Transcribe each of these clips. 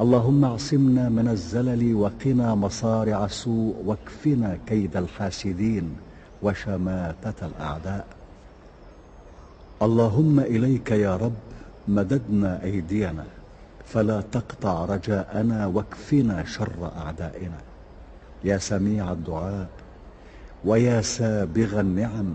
اللهم اعصمنا من الزلل وقنا مصارع السوء واكفنا كيد الحاسدين وشماتة الأعداء. اللهم إليك يا رب مددنا أيدينا فلا تقطع رجاءنا واكفنا شر أعدائنا. يا سميع الدعاء ويا سابغ النعم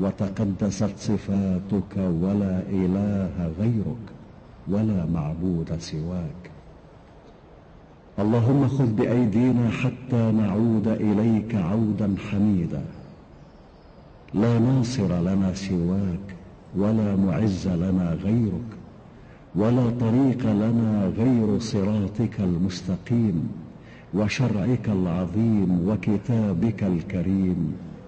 وتقدست صفاتك ولا إله غيرك ولا معبود سواك. اللهم خذ بأيدينا حتى نعود إليك عودا حميدا. لا ناصر لنا سواك ولا معز لنا غيرك ولا طريق لنا غير صراطك المستقيم وشرعك العظيم وكتابك الكريم.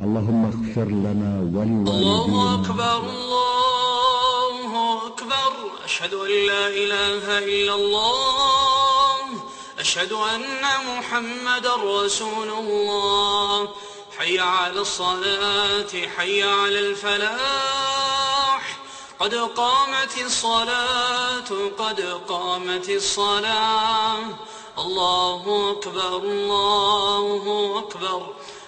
اللهم اغفر لنا ولوالدينا. الله أكبر الله أكبر. أشهد أن لا إله إلا الله. أشهد أن محمد رسول الله. حي على الصلاة حي على الفلاح. قد قامت الصلاة قد قامت الصلاة. الله أكبر الله أكبر.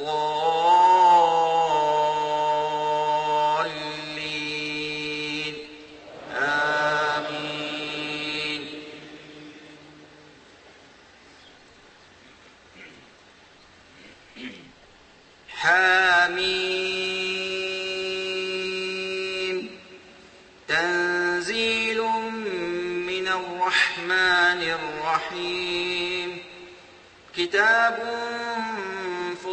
آمين. حاميم تنزيل من الرحمن الرحيم. كتاب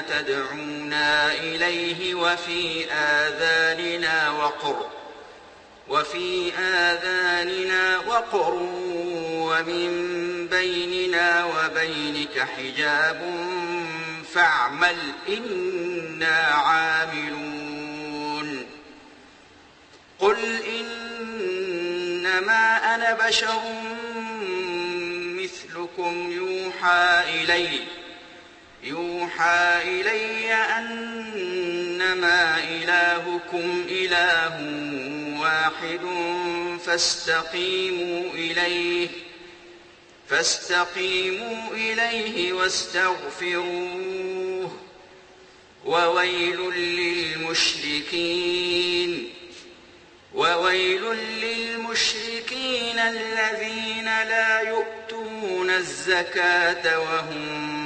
تدعونا إليه وفي آذاننا وقر. وفي آذاننا وقر ومن بيننا وبينك حجاب فاعمل إنا عاملون. قل إنما أنا بشر مثلكم يوحى إلي. يوحى إلي أنما إلهكم إله واحد فاستقيموا إليه فاستقيموا إليه واستغفروه وويل للمشركين وويل للمشركين الذين لا يؤتون الزكاة وهم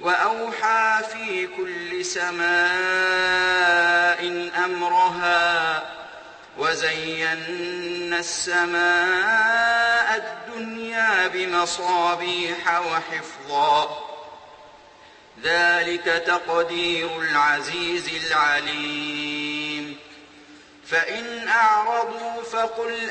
وأوحى في كل سماء أمرها وزينا السماء الدنيا بمصابيح وحفظا. ذلك تقدير العزيز العليم. فإن أعرضوا فقل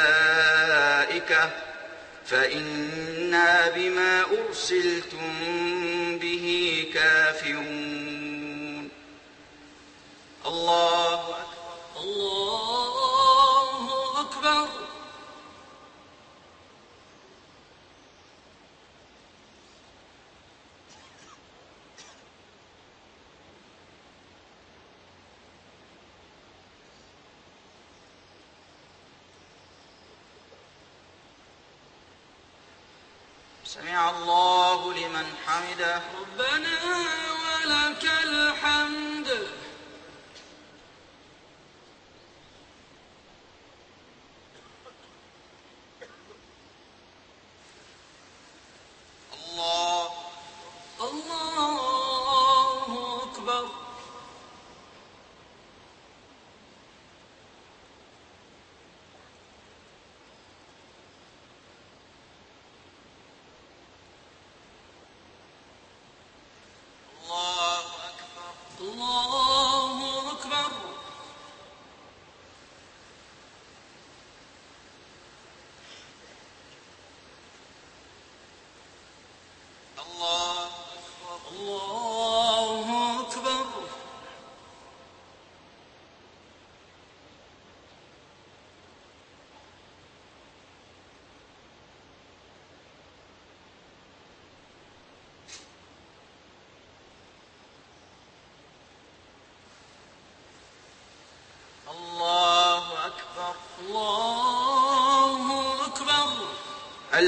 فإنا بما أرسلتم به كافرون الله أكبر الله أكبر سمع الله لمن حمده ربنا ولك الحمد الله الله أكبر الله أكبر الله أكبر الله أكبر الله أكبر الله أكبر الله أكبر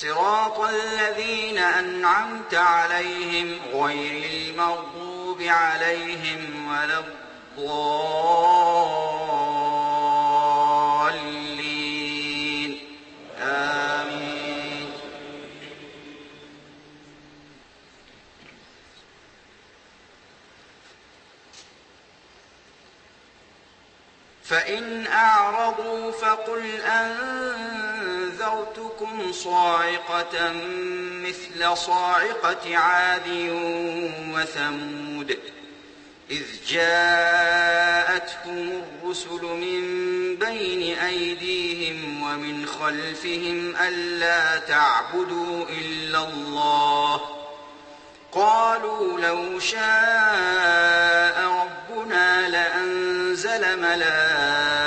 صراط الذين أنعمت عليهم غير المغضوب عليهم ولا الضالين. آمين. فإن أعرضوا فقل أنذرتكم صاعقة مثل صاعقة عاد وثمود إذ جاءتهم الرسل من بين أيديهم ومن خلفهم ألا تعبدوا إلا الله قالوا لو شاء ربنا لأنزل ملائكة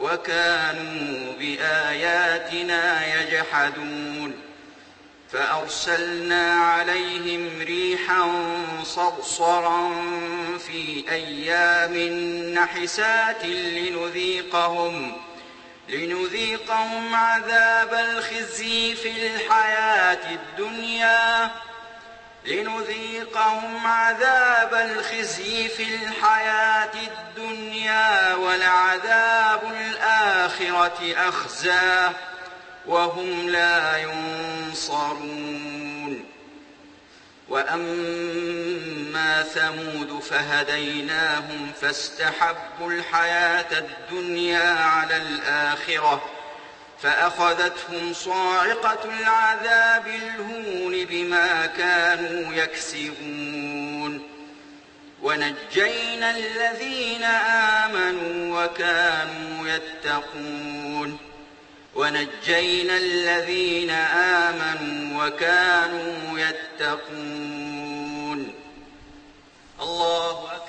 وكانوا بآياتنا يجحدون فأرسلنا عليهم ريحا صرصرا في أيام نحسات لنذيقهم لنذيقهم عذاب الخزي في الحياة الدنيا لنذيقهم عذاب الخزي في الحياة الدنيا ولعذاب الآخرة أخزى وهم لا ينصرون. وأما ثمود فهديناهم فاستحبوا الحياة الدنيا على الآخرة فأخذتهم صاعقة العذاب الهون بما كانوا يكسبون. ونجينا الذين آمنوا وكانوا يتقون. ونجينا الذين آمنوا وكانوا يتقون. الله أكبر